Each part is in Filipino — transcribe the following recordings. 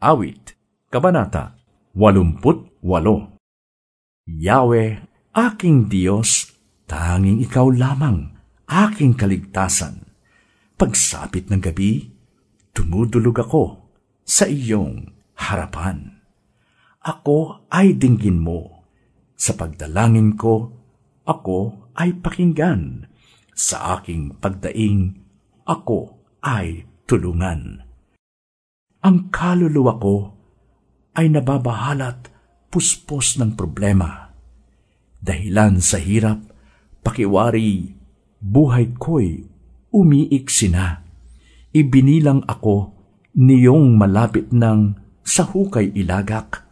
Awit, Kabanata 88 Yahweh, aking Diyos, tanging ikaw lamang, aking kaligtasan. Pagsapit ng gabi, dumudulog ako sa iyong harapan. Ako ay dinggin mo. Sa pagdalangin ko, ako ay pakinggan. Sa aking pagdaing, ako ay tulungan. Ang kaluluwa ko ay nababahalat puspos ng problema. Dahilan sa hirap, pakiwari, buhay ko'y umiiksi na. Ibinilang ako niyong malapit ng sa hukay ilagak.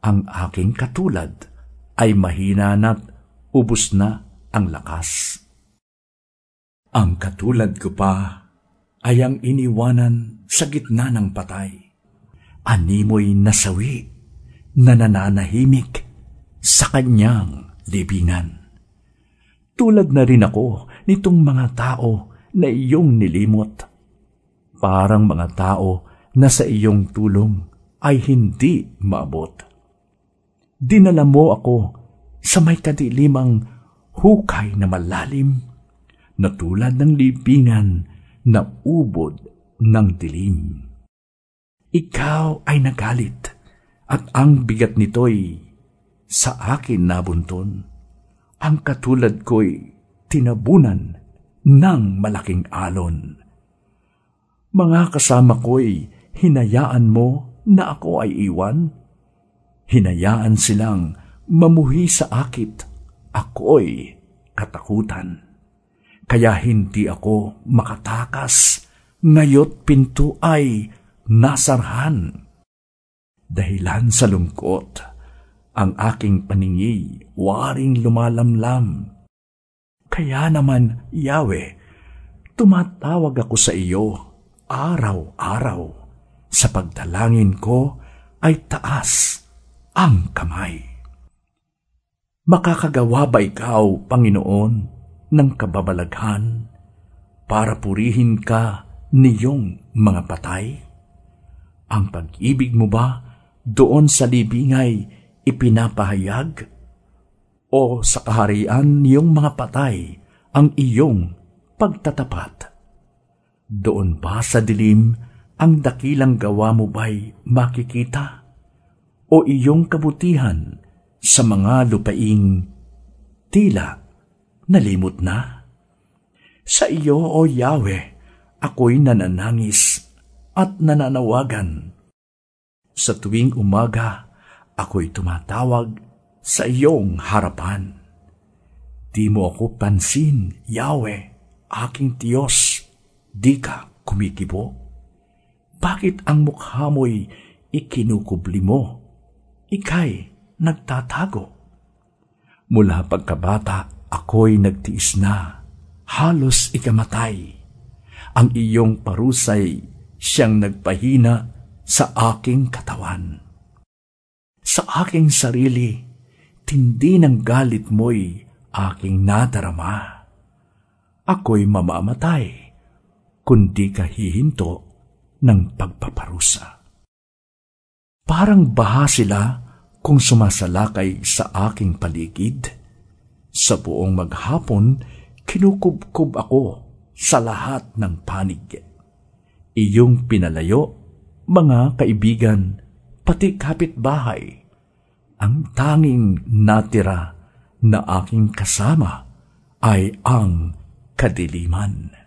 Ang aking katulad ay mahina na't ubos na ang lakas. Ang katulad ko pa ay ang iniwanan sa gitna ng patay. Animoy nasawi na nananahimik sa kanyang libingan. Tulad na rin ako nitong mga tao na iyong nilimot. Parang mga tao na sa iyong tulong ay hindi maabot. Dinala mo ako sa may kadilimang hukay na malalim na tulad ng libingan na ubod ng dilim. Ikaw ay nagalit at ang bigat nito'y sa akin nabunton. Ang katulad ko'y tinabunan ng malaking alon. Mga kasama ko'y hinayaan mo na ako ay iwan? Hinayaan silang mamuhi sa akit. Ako'y katakutan. Kaya hindi ako makatakas. Ngayot pinto ay nasarhan. Dahilan sa lungkot, ang aking paningi waring lumalamlam. Kaya naman, Yahweh, tumatawag ako sa iyo araw-araw sa pagdalangin ko ay taas ang kamay. Makakagawa ba ikaw, Panginoon, ng kababalaghan para purihin ka niyong mga patay? Ang pag-ibig mo ba doon sa libingay ipinapahayag? O sa kaharian niyong mga patay ang iyong pagtatapat? Doon ba sa dilim ang dakilang gawa mo ba'y makikita? O iyong kabutihan sa mga lupaing tila nalimot na? Sa iyo, O Yahweh, ako'y nananangis at nananawagan. Sa tuwing umaga, ako'y tumatawag sa iyong harapan. Di mo ako pansin, Yahweh, aking Diyos, di ka kumikibo bakit ang mukha mo'y ikinukubli mo? Ika'y nagtatago. Mula pagkabata, ako'y nagtiis na. Halos ikamatay. Ang iyong parusay siyang nagpahina sa aking katawan. Sa aking sarili, tindi ng galit mo'y aking nadarama. Ako'y mamamatay, kundi ka hihinto ng pagpaparusa. Parang baha sila kung sumasalakay sa aking paligid. Sa buong maghapon, kinukubkub ako sa lahat ng panig. Iyong pinalayo, mga kaibigan, pati kapitbahay, ang tanging natira na aking kasama ay ang kadiliman.